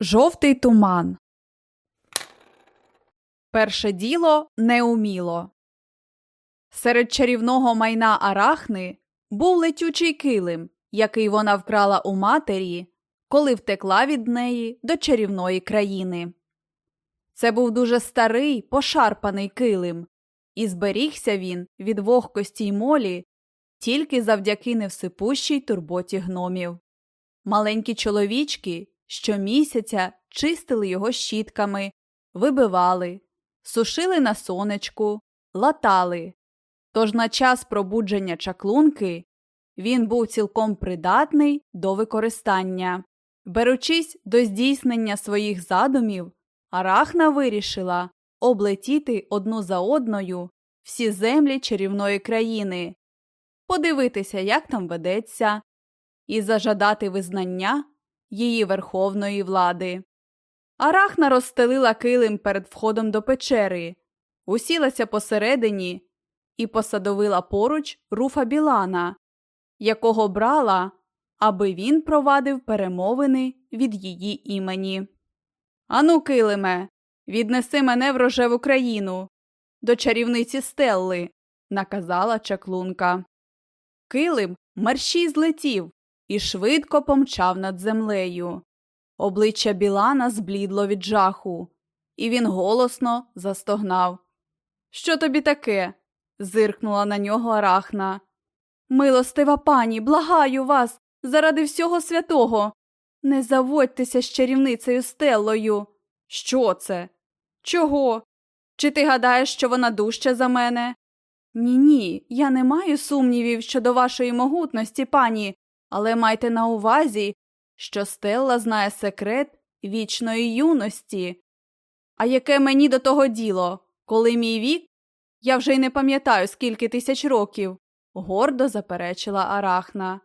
Жовтий туман. Перше діло неуміло. Серед чарівного майна арахни був летючий килим, який вона вкрала у матері, коли втекла від неї до чарівної країни. Це був дуже старий, пошарпаний килим, і зберігся він від вогкості й молі тільки завдяки невсипущій турботі гномів. Маленькі чоловічки щомісяця чистили його щітками, вибивали, сушили на сонечку, латали. Тож на час пробудження чаклунки він був цілком придатний до використання. Беручись до здійснення своїх задумів, Арахна вирішила облетіти одну за одною всі землі чарівної країни, подивитися, як там ведеться, і зажадати визнання її верховної влади. Арахна розстелила килим перед входом до печери, усілася посередині і посадовила поруч руфа Білана, якого брала, аби він провадив перемовини від її імені. Ану, килиме, віднеси мене в рожеву країну, до чарівниці Стелли, наказала чаклунка. Килим мерщій злетів і швидко помчав над землею. Обличчя Білана зблідло від жаху, і він голосно застогнав. Що тобі таке? зиркнула на нього Арахна. Милостива пані, благаю вас, заради всього святого. Не заводьтеся з чарівницею Стеллою. Що це? Чого? Чи ти гадаєш, що вона дужча за мене? Ні, ні, я не маю сумнівів щодо вашої могутності, пані, але майте на увазі, що Стелла знає секрет вічної юності. А яке мені до того діло, коли мій вік? Я вже й не пам'ятаю, скільки тисяч років, гордо заперечила Арахна.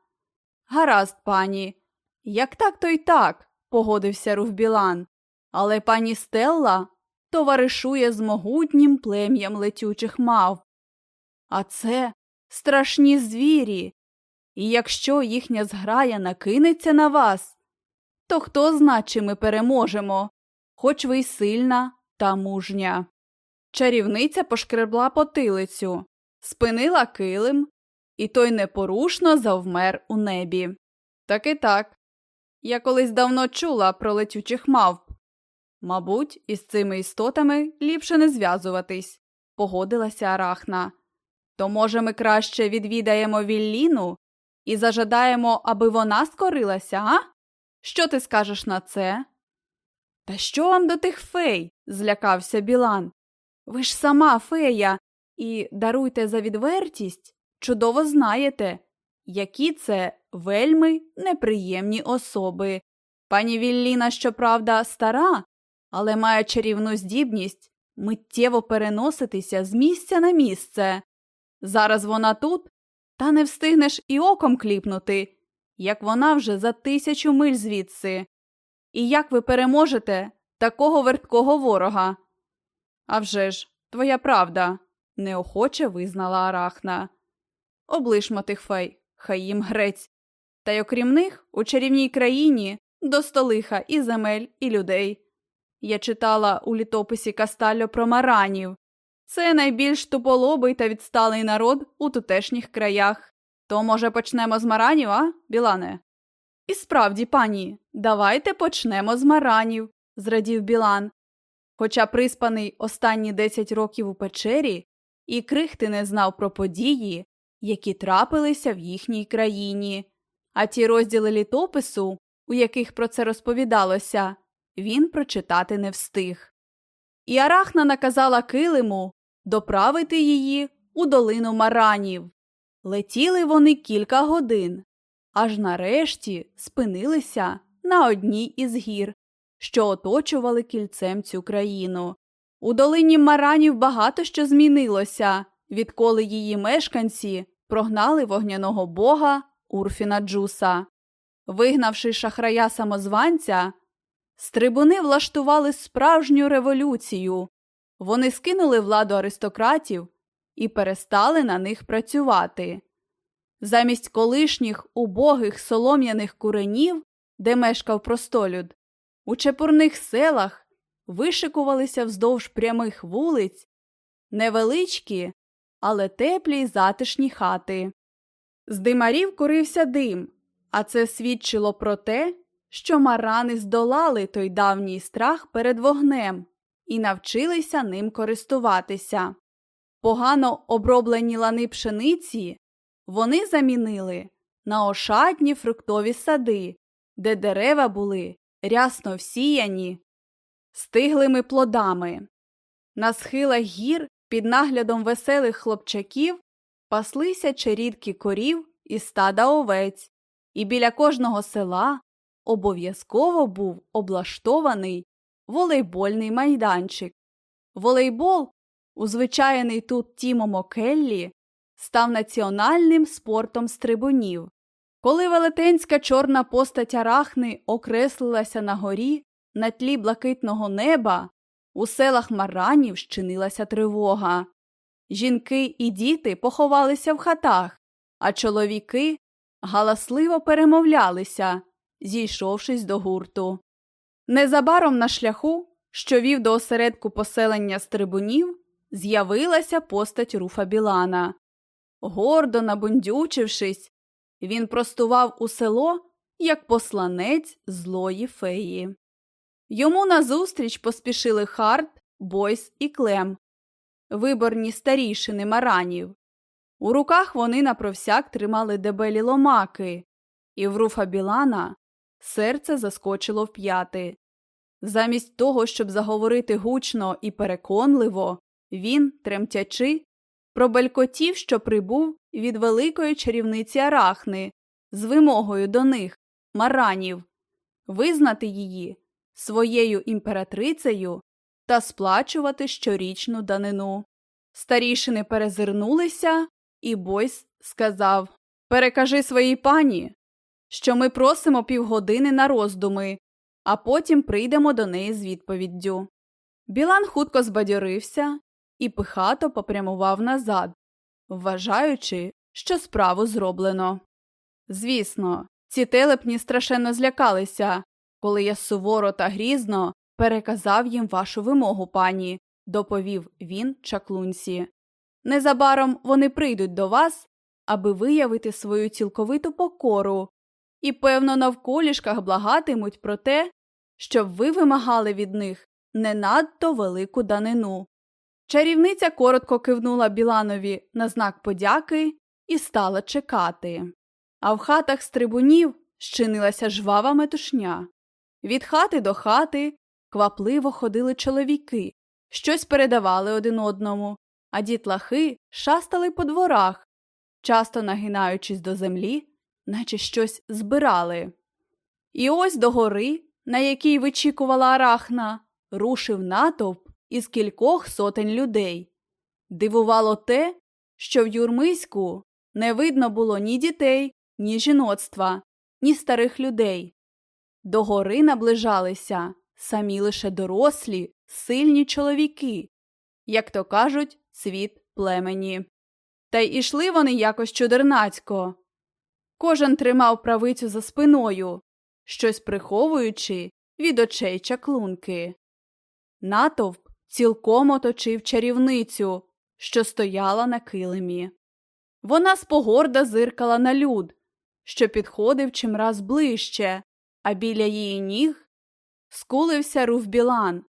Гаразд, пані. Як так, то й так, погодився Руфбілан. Але пані Стелла товаришує з могутнім плем'ям летючих мав. А це страшні звірі, і якщо їхня зграя накинеться на вас, то хто зна, чи ми переможемо, хоч ви й сильна та мужня. Чарівниця пошкребла потилицю, спинила килим, і той непорушно завмер у небі. Так і так. Я колись давно чула про летючих мавп. Мабуть, із цими істотами ліпше не зв'язуватись, погодилася Арахна. То, може, ми краще відвідаємо Вілліну і зажадаємо, аби вона скорилася, а? Що ти скажеш на це? Та що вам до тих фей? злякався Білан. Ви ж сама фея, і даруйте за відвертість, чудово знаєте, які це вельми неприємні особи. Пані Вілліна, щоправда, стара, але має чарівну здібність миттєво переноситися з місця на місце. Зараз вона тут, та не встигнеш і оком кліпнути, як вона вже за тисячу миль звідси. І як ви переможете такого верткого ворога? «А вже ж, твоя правда, неохоче визнала Арахна. Облишмо тих фей, хай їм грець. Та й окрім них, у чарівній країні до столиха і земель, і людей. Я читала у літописі Кастальо про маранів, це найбільш туполобий та відсталий народ у тутешніх краях. То, може, почнемо з маранів, а, Білане? І справді, пані, давайте почнемо з маранів, зрадів Білан. Хоча приспаний останні десять років у печері, і крихти не знав про події, які трапилися в їхній країні. А ті розділи літопису, у яких про це розповідалося, він прочитати не встиг. І Арахна наказала килиму доправити її у долину маранів. Летіли вони кілька годин, аж нарешті спинилися на одній із гір, що оточували кільцем цю країну. У долині маранів багато що змінилося, відколи її мешканці прогнали вогняного бога Урфіна Джуса. Вигнавши шахрая самозванця, стрибуни влаштували справжню революцію, вони скинули владу аристократів і перестали на них працювати. Замість колишніх убогих солом'яних куренів, де мешкав простолюд, У чепурних селах вишикувалися вздовж прямих вулиць невеличкі, але теплі й затишні хати. З димарів курився дим, а це свідчило про те, що марани здолали той давній страх перед вогнем і навчилися ним користуватися. Погано оброблені лани пшениці вони замінили на ошатні фруктові сади, де дерева були рясно всіяні, стиглими плодами. На схилах гір під наглядом веселих хлопчаків паслися черідки корів і стада овець, і біля кожного села обов'язково був облаштований волейбольний майданчик. Волейбол, узвичайний тут Тімом Океллі, став національним спортом стрибунів. Коли велетенська чорна постать арахни окреслилася на горі на тлі блакитного неба, у селах маранів щинилася тривога. Жінки і діти поховалися в хатах, а чоловіки галасливо перемовлялися, зійшовшись до гурту. Незабаром на шляху, що вів до осередку поселення стрибунів, з'явилася постать руфа Білана. Гордо набундючившись, він простував у село, як посланець злої феї. Йому назустріч поспішили Харт, Бойс і Клем, виборні старішини маранів. У руках вони напровсяк тримали дебелі ломаки, і в руфа Білана серце заскочило в п'яти. Замість того, щоб заговорити гучно і переконливо, він, тремтячи, пробелькотів, що прибув від великої чарівниці Арахни з вимогою до них, маранів, визнати її своєю імператрицею та сплачувати щорічну данину. Старішини перезирнулися, і Бойс сказав Перекажи своїй пані, що ми просимо півгодини на роздуми, а потім прийдемо до неї з відповіддю. Білан хутко збадьорився і пихато попрямував назад, вважаючи, що справу зроблено. Звісно, ці телепні страшенно злякалися, коли я суворо та грізно переказав їм вашу вимогу, пані, доповів він чаклунці. Незабаром вони прийдуть до вас, аби виявити свою цілковиту покору, і, певно, навколішках благатимуть про те, щоб ви вимагали від них не надто велику данину. Чарівниця коротко кивнула Біланові на знак подяки і стала чекати. А в хатах стрибунів щинилася жвава метушня. Від хати до хати квапливо ходили чоловіки, щось передавали один одному, а дітлахи шастали по дворах, часто нагинаючись до землі, наче щось збирали. І ось до гори, на якій вичікувала арахна, рушив натовп із кількох сотень людей. Дивувало те, що в Юрмиську не видно було ні дітей, ні жіноцтва, ні старих людей. До гори наближалися самі лише дорослі, сильні чоловіки, як то кажуть, цвіт племені. Та й ішли вони якось чудернацько. Кожен тримав правицю за спиною, щось приховуючи від очей чаклунки. Натовп цілком оточив чарівницю, що стояла на килимі. Вона спогорда зиркала на люд, що підходив чимраз ближче, а біля її ніг скулився Руфбілан.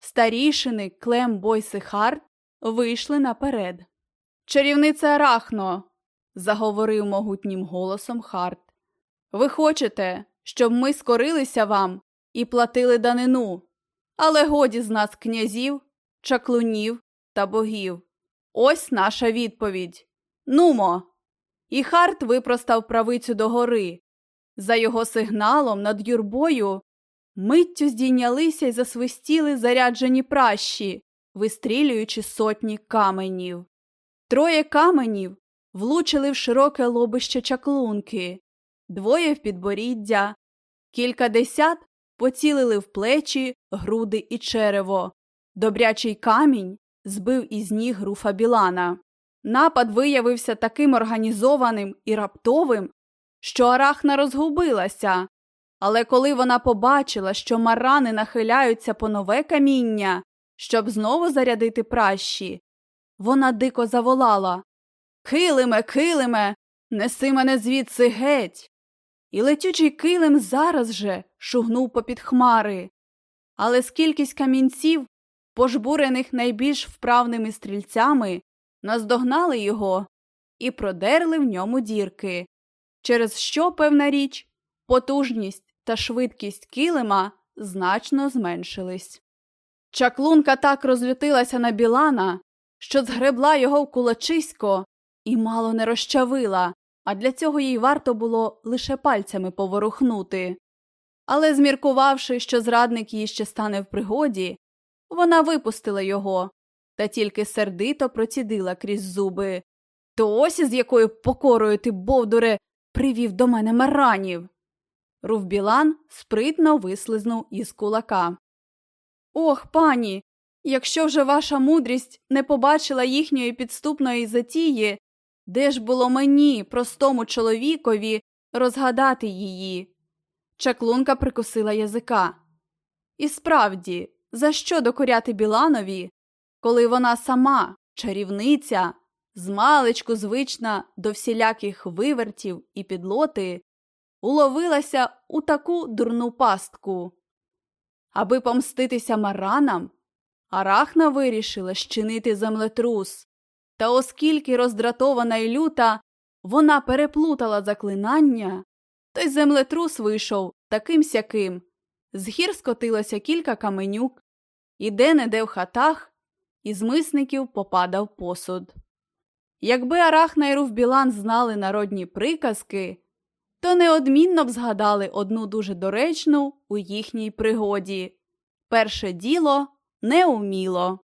Старішини Клем Бойс і Харт вийшли наперед. Чарівниця Арахно, заговорив могутнім голосом Харт. Ви хочете, щоб ми скорилися вам і платили данину, але годі з нас князів, чаклунів та богів. Ось наша відповідь. Нумо. І Харт випростав правицю догори. За його сигналом над юрбою миттю здійнялися й засвистіли заряджені пращі, вистрілюючи сотні каменів. Троє каменів влучили в широке лобище чаклунки, двоє в підборіддя, кілька десят поцілили в плечі, груди і черево. Добрячий камінь збив із ніг руфа Білана. Напад виявився таким організованим і раптовим, що арахна розгубилася, Але коли вона побачила, що марани нахиляються по нове каміння, щоб знову зарядити пращі, вона дико заволала Килиме, килиме, неси мене звідси геть. І летючий килим зараз же шугнув попід хмари. Але скількись камінців, пожбурених найбільш вправними стрільцями, наздогнали його і продерли в ньому дірки, через що, певна річ, потужність та швидкість килима значно зменшились. Чаклунка так розлютилася на Білана, що згребла його в кулачисько і мало не розчавила, а для цього їй варто було лише пальцями поворухнути. Але, зміркувавши, що зрадник їй ще стане в пригоді, вона випустила його та тільки сердито процідила крізь зуби. То ось із якою покорою ти, Бовдуре, привів до мене маранів. Рувбілан спритно вислизнув із кулака. Ох, пані, якщо вже ваша мудрість не побачила їхньої підступної затії, де ж було мені, простому чоловікові, розгадати її? Чаклунка прикусила язика. І справді, за що докоряти Біланові, коли вона сама, чарівниця, змалечку звична до всіляких вивертів і підлоти, уловилася у таку дурну пастку. Аби помститися маранам, Арахна вирішила щинити землетрус, та оскільки роздратована й люта, вона переплутала заклинання, то й землетрус вийшов таким сяким. З гір скотилося кілька каменюк, і де не де в хатах, із мисників попадав посуд. Якби Арахна і Руфбілан знали народні приказки, то неодмінно б згадали одну дуже доречну у їхній пригоді перше діло неуміло.